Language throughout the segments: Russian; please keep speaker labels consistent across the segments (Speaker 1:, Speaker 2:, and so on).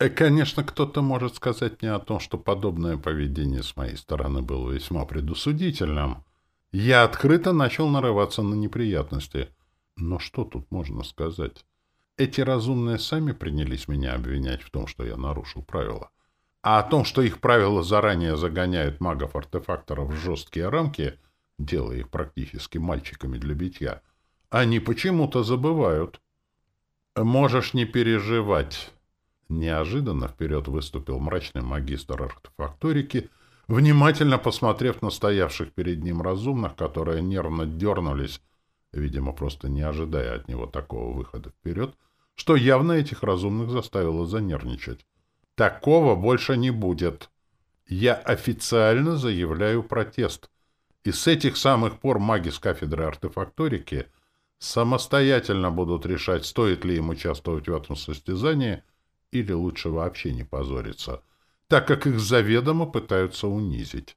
Speaker 1: Э, Конечно, кто-то может сказать мне о том, что подобное поведение с моей стороны было весьма предусудительным. Я открыто начал нарываться на неприятности. Но что тут можно сказать? Эти разумные сами принялись меня обвинять в том, что я нарушил правила. А о том, что их правила заранее загоняют магов-артефакторов в жесткие рамки, делая их практически мальчиками для битья, они почему-то забывают. «Можешь не переживать». Неожиданно вперед выступил мрачный магистр артефакторики, внимательно посмотрев на стоявших перед ним разумных, которые нервно дернулись, видимо, просто не ожидая от него такого выхода вперед, что явно этих разумных заставило занервничать. Такого больше не будет. Я официально заявляю протест. И с этих самых пор маги с кафедры артефакторики самостоятельно будут решать, стоит ли им участвовать в этом состязании или лучше вообще не позориться, так как их заведомо пытаются унизить.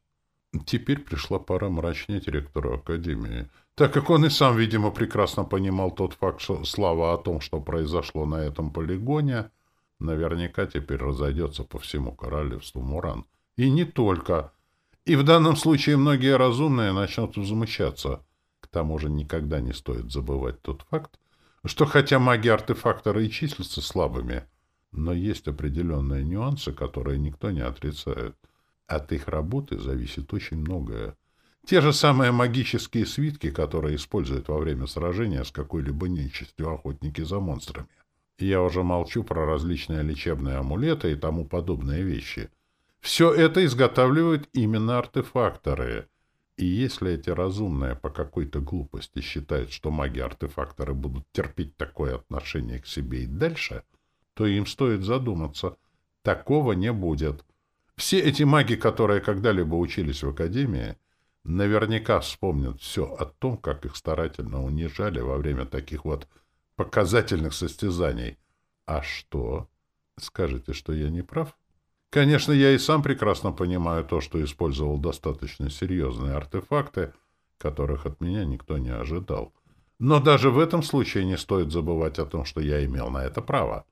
Speaker 1: Теперь пришла пора мрачнеть ректору Академии, так как он и сам, видимо, прекрасно понимал тот факт, что слава о том, что произошло на этом полигоне, наверняка теперь разойдется по всему королевству Муран. И не только. И в данном случае многие разумные начнут возмущаться. К тому же никогда не стоит забывать тот факт, что хотя маги-артефакторы и числятся слабыми, но есть определенные нюансы, которые никто не отрицает. От их работы зависит очень многое. Те же самые магические свитки, которые используют во время сражения с какой-либо нечистью охотники за монстрами. Я уже молчу про различные лечебные амулеты и тому подобные вещи. Все это изготавливают именно артефакторы. И если эти разумные по какой-то глупости считают, что маги-артефакторы будут терпеть такое отношение к себе и дальше, то им стоит задуматься. Такого не будет. Все эти маги, которые когда-либо учились в Академии, наверняка вспомнят все о том, как их старательно унижали во время таких вот показательных состязаний. А что? Скажете, что я не прав? Конечно, я и сам прекрасно понимаю то, что использовал достаточно серьезные артефакты, которых от меня никто не ожидал. Но даже в этом случае не стоит забывать о том, что я имел на это право.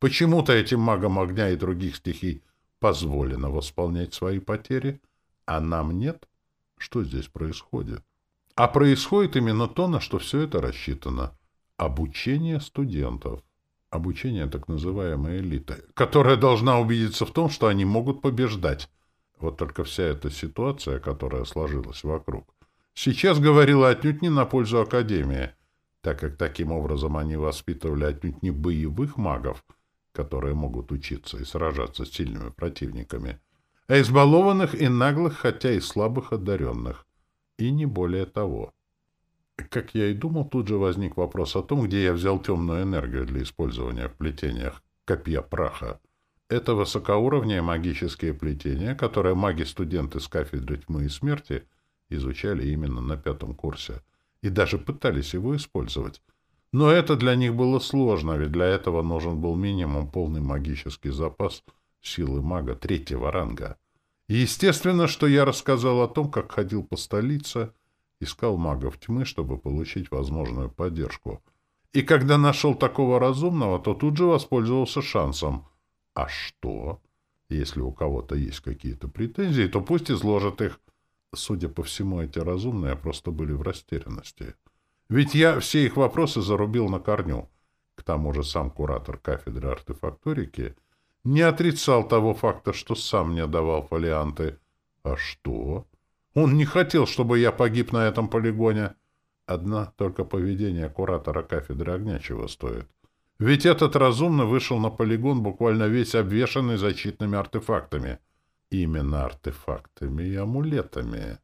Speaker 1: Почему-то этим магам огня и других стихий позволено восполнять свои потери, а нам нет? Что здесь происходит? А происходит именно то, на что все это рассчитано. Обучение студентов. Обучение так называемой элиты, которая должна убедиться в том, что они могут побеждать. Вот только вся эта ситуация, которая сложилась вокруг, сейчас говорила отнюдь не на пользу Академии, так как таким образом они воспитывали отнюдь не боевых магов — которые могут учиться и сражаться с сильными противниками, а избалованных и наглых, хотя и слабых одаренных. И не более того. Как я и думал, тут же возник вопрос о том, где я взял темную энергию для использования в плетениях копья праха. Это высокоуровневые магические плетения, которые маги-студенты с кафедры тьмы и смерти изучали именно на пятом курсе и даже пытались его использовать. Но это для них было сложно, ведь для этого нужен был минимум полный магический запас силы мага третьего ранга. Естественно, что я рассказал о том, как ходил по столице, искал магов тьмы, чтобы получить возможную поддержку. И когда нашел такого разумного, то тут же воспользовался шансом. А что? Если у кого-то есть какие-то претензии, то пусть изложат их. Судя по всему, эти разумные просто были в растерянности. Ведь я все их вопросы зарубил на корню. К тому же сам куратор кафедры артефакторики не отрицал того факта, что сам мне давал фолианты. А что? Он не хотел, чтобы я погиб на этом полигоне. Одна только поведение куратора кафедры огня чего стоит. Ведь этот разумно вышел на полигон буквально весь обвешанный защитными артефактами. Именно артефактами и амулетами.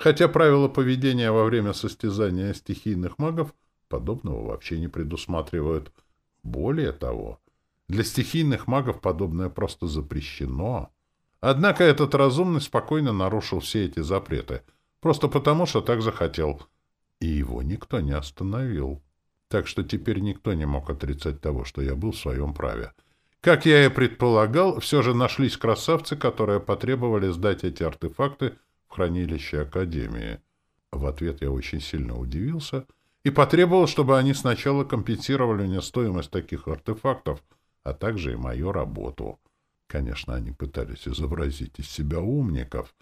Speaker 1: Хотя правила поведения во время состязания стихийных магов подобного вообще не предусматривают. Более того, для стихийных магов подобное просто запрещено. Однако этот разумный спокойно нарушил все эти запреты, просто потому, что так захотел. И его никто не остановил. Так что теперь никто не мог отрицать того, что я был в своем праве. Как я и предполагал, все же нашлись красавцы, которые потребовали сдать эти артефакты в хранилище Академии. В ответ я очень сильно удивился и потребовал, чтобы они сначала компенсировали мне стоимость таких артефактов, а также и мою работу. Конечно, они пытались изобразить из себя умников,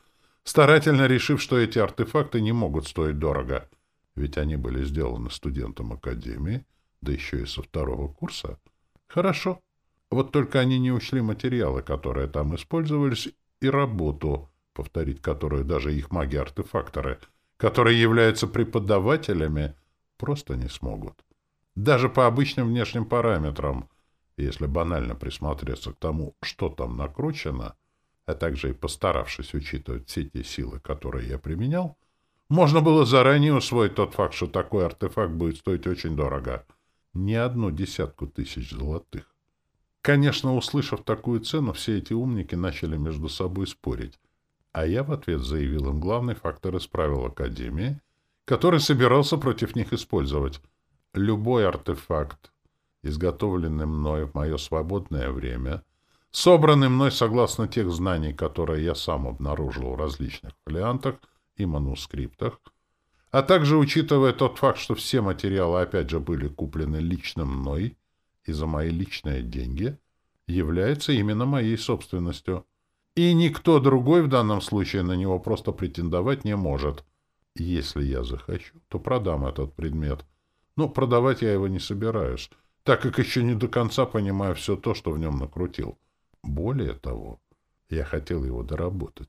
Speaker 1: старательно решив, что эти артефакты не могут стоить дорого, ведь они были сделаны студентом Академии, да еще и со второго курса. Хорошо. Вот только они не учли материалы, которые там использовались, и работу, повторить которую даже их маги-артефакторы, которые являются преподавателями, просто не смогут. Даже по обычным внешним параметрам, если банально присмотреться к тому, что там накручено, а также и постаравшись учитывать все те силы, которые я применял, можно было заранее усвоить тот факт, что такой артефакт будет стоить очень дорого. Не одну десятку тысяч золотых. Конечно, услышав такую цену, все эти умники начали между собой спорить, а я в ответ заявил им главный фактор из правил Академии, который собирался против них использовать. Любой артефакт, изготовленный мной в мое свободное время, собранный мной согласно тех знаний, которые я сам обнаружил в различных фолиантах и манускриптах, а также учитывая тот факт, что все материалы опять же были куплены лично мной и за мои личные деньги, является именно моей собственностью. И никто другой в данном случае на него просто претендовать не может. Если я захочу, то продам этот предмет. Но продавать я его не собираюсь, так как еще не до конца понимаю все то, что в нем накрутил. Более того, я хотел его доработать,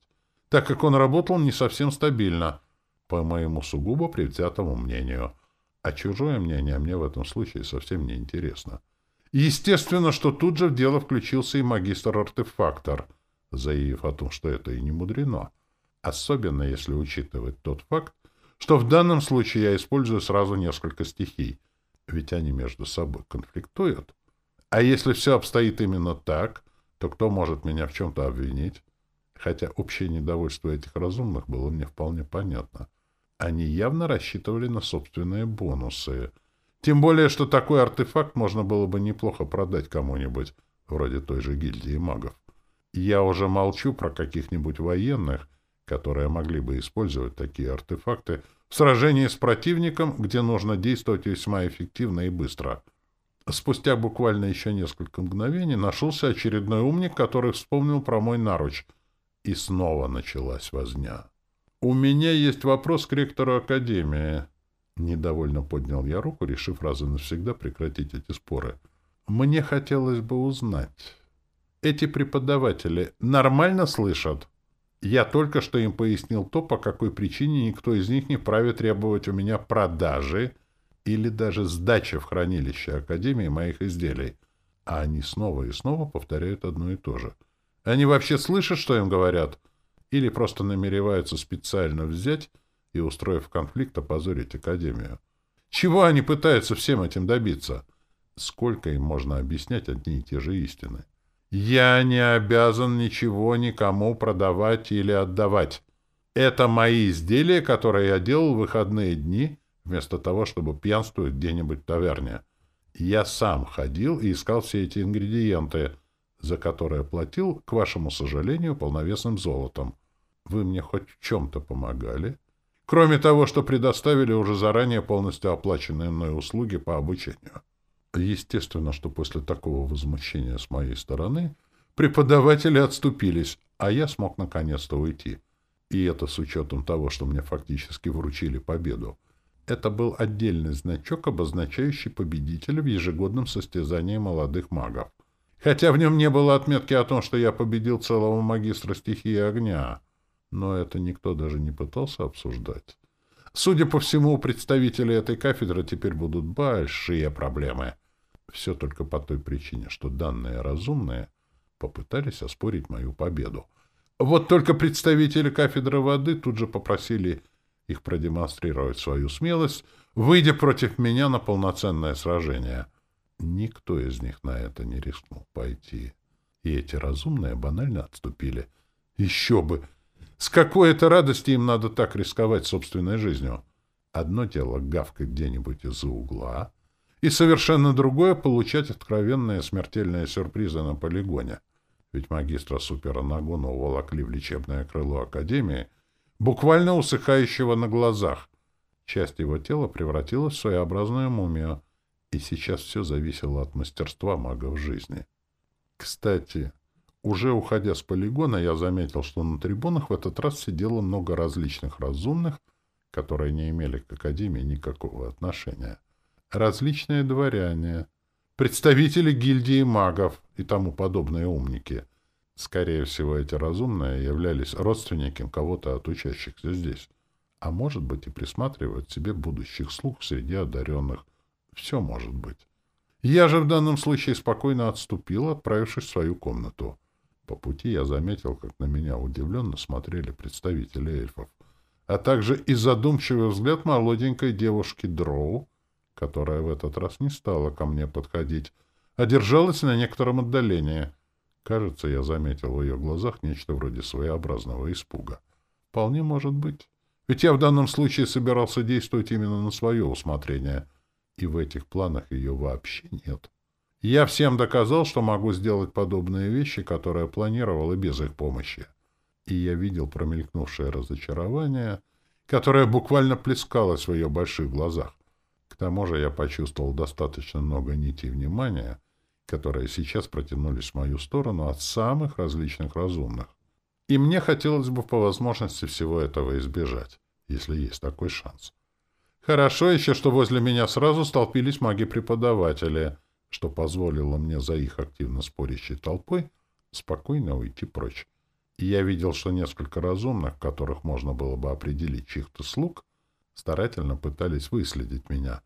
Speaker 1: так как он работал не совсем стабильно, по моему сугубо предвзятому мнению. А чужое мнение мне в этом случае совсем не интересно. Естественно, что тут же в дело включился и магистр-артефактор, заявив о том, что это и не мудрено. Особенно если учитывать тот факт, что в данном случае я использую сразу несколько стихий, ведь они между собой конфликтуют. А если все обстоит именно так, то кто может меня в чем-то обвинить? Хотя общее недовольство этих разумных было мне вполне понятно. Они явно рассчитывали на собственные бонусы. Тем более, что такой артефакт можно было бы неплохо продать кому-нибудь, вроде той же гильдии магов. Я уже молчу про каких-нибудь военных, которые могли бы использовать такие артефакты в сражении с противником, где нужно действовать весьма эффективно и быстро. Спустя буквально еще несколько мгновений нашелся очередной умник, который вспомнил про мой наруч. И снова началась возня. «У меня есть вопрос к ректору Академии». Недовольно поднял я руку, решив раз и навсегда прекратить эти споры. «Мне хотелось бы узнать. Эти преподаватели нормально слышат?» Я только что им пояснил то, по какой причине никто из них не вправе требовать у меня продажи или даже сдачи в хранилище Академии моих изделий. А они снова и снова повторяют одно и то же. Они вообще слышат, что им говорят? Или просто намереваются специально взять и, устроив конфликт, опозорить Академию? Чего они пытаются всем этим добиться? Сколько им можно объяснять одни и те же истины? Я не обязан ничего никому продавать или отдавать. Это мои изделия, которые я делал в выходные дни, вместо того, чтобы пьянствовать где-нибудь в таверне. Я сам ходил и искал все эти ингредиенты, за которые платил, к вашему сожалению, полновесным золотом. Вы мне хоть в чем-то помогали? Кроме того, что предоставили уже заранее полностью оплаченные мной услуги по обучению. Естественно, что после такого возмущения с моей стороны преподаватели отступились, а я смог наконец-то уйти. И это с учетом того, что мне фактически вручили победу. Это был отдельный значок, обозначающий победителя в ежегодном состязании молодых магов. Хотя в нем не было отметки о том, что я победил целого магистра стихии огня. Но это никто даже не пытался обсуждать. Судя по всему, у представителей этой кафедры теперь будут большие проблемы. Все только по той причине, что данные разумные попытались оспорить мою победу. Вот только представители кафедры воды тут же попросили их продемонстрировать свою смелость, выйдя против меня на полноценное сражение. Никто из них на это не рискнул пойти. И эти разумные банально отступили. Еще бы! С какой это радости им надо так рисковать собственной жизнью? Одно дело гавкать где-нибудь из-за угла, и совершенно другое — получать откровенные смертельные сюрпризы на полигоне. Ведь магистра Супера Нагуна уволокли в лечебное крыло Академии, буквально усыхающего на глазах. Часть его тела превратилась в своеобразную мумию, и сейчас все зависело от мастерства магов жизни. Кстати, уже уходя с полигона, я заметил, что на трибунах в этот раз сидело много различных разумных, которые не имели к Академии никакого отношения. Различные дворяне, представители гильдии магов и тому подобные умники. Скорее всего, эти разумные являлись родственниками кого-то от учащихся здесь. А может быть и присматривают себе будущих слуг среди одаренных. Все может быть. Я же в данном случае спокойно отступил, отправившись в свою комнату. По пути я заметил, как на меня удивленно смотрели представители эльфов, а также и задумчивый взгляд молоденькой девушки Дроу, которая в этот раз не стала ко мне подходить, а держалась на некотором отдалении. Кажется, я заметил в ее глазах нечто вроде своеобразного испуга. Вполне может быть. Ведь я в данном случае собирался действовать именно на свое усмотрение, и в этих планах ее вообще нет. Я всем доказал, что могу сделать подобные вещи, которые планировал и без их помощи. И я видел промелькнувшее разочарование, которое буквально плескалось в ее больших глазах. К тому же я почувствовал достаточно много нитей внимания, которые сейчас протянулись в мою сторону от самых различных разумных. И мне хотелось бы по возможности всего этого избежать, если есть такой шанс. Хорошо еще, что возле меня сразу столпились маги-преподаватели — что позволило мне за их активно спорящей толпой спокойно уйти прочь. И я видел, что несколько разумных, которых можно было бы определить чьих-то слуг, старательно пытались выследить меня.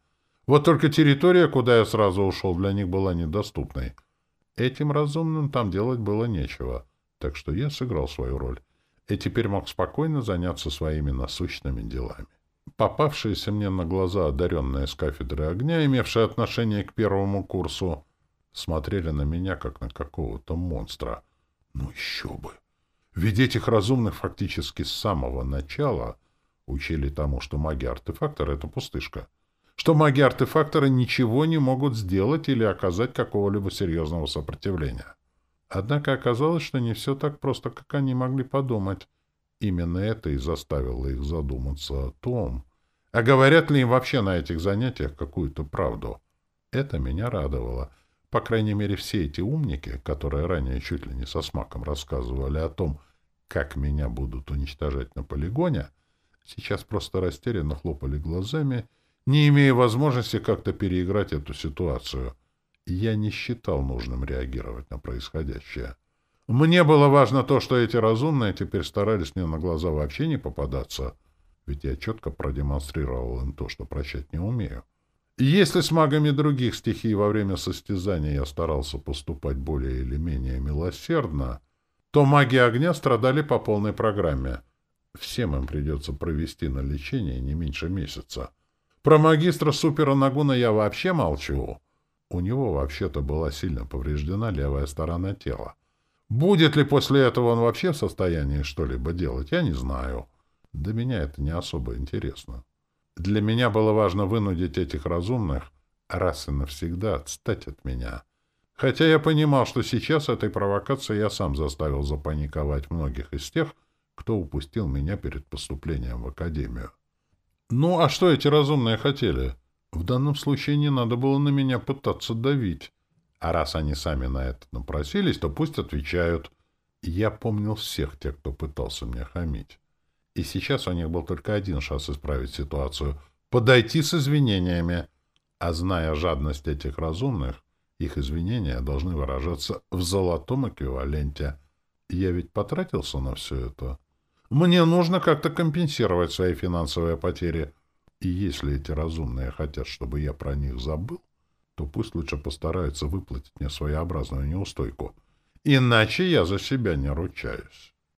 Speaker 1: Вот только территория, куда я сразу ушел, для них была недоступной. Этим разумным там делать было нечего, так что я сыграл свою роль и теперь мог спокойно заняться своими насущными делами. Попавшиеся мне на глаза одаренные с кафедры огня, имевшие отношение к первому курсу, смотрели на меня, как на какого-то монстра. Ну еще бы! Ведь этих разумных фактически с самого начала учили тому, что маги-артефактор — это пустышка. Что маги-артефакторы ничего не могут сделать или оказать какого-либо серьезного сопротивления. Однако оказалось, что не все так просто, как они могли подумать. Именно это и заставило их задуматься о том, а говорят ли им вообще на этих занятиях какую-то правду. Это меня радовало. По крайней мере, все эти умники, которые ранее чуть ли не со смаком рассказывали о том, как меня будут уничтожать на полигоне, сейчас просто растерянно хлопали глазами, не имея возможности как-то переиграть эту ситуацию. Я не считал нужным реагировать на происходящее. Мне было важно то, что эти разумные теперь старались мне на глаза вообще не попадаться, ведь я четко продемонстрировал им то, что прощать не умею. Если с магами других стихий во время состязания я старался поступать более или менее милосердно, то маги огня страдали по полной программе. Всем им придется провести на лечение не меньше месяца. Про магистра Супера Нагуна я вообще молчу. У него вообще-то была сильно повреждена левая сторона тела. Будет ли после этого он вообще в состоянии что-либо делать, я не знаю. Для меня это не особо интересно. Для меня было важно вынудить этих разумных раз и навсегда отстать от меня. Хотя я понимал, что сейчас этой провокацией я сам заставил запаниковать многих из тех, кто упустил меня перед поступлением в академию. Ну, а что эти разумные хотели? В данном случае не надо было на меня пытаться давить. А раз они сами на это напросились, то пусть отвечают. Я помнил всех тех, кто пытался мне хамить. И сейчас у них был только один шанс исправить ситуацию — подойти с извинениями. А зная жадность этих разумных, их извинения должны выражаться в золотом эквиваленте. Я ведь потратился на все это. Мне нужно как-то компенсировать свои финансовые потери. И если эти разумные хотят, чтобы я про них забыл, то пусть лучше постараются выплатить мне своеобразную неустойку. Иначе я за себя не ручаюсь.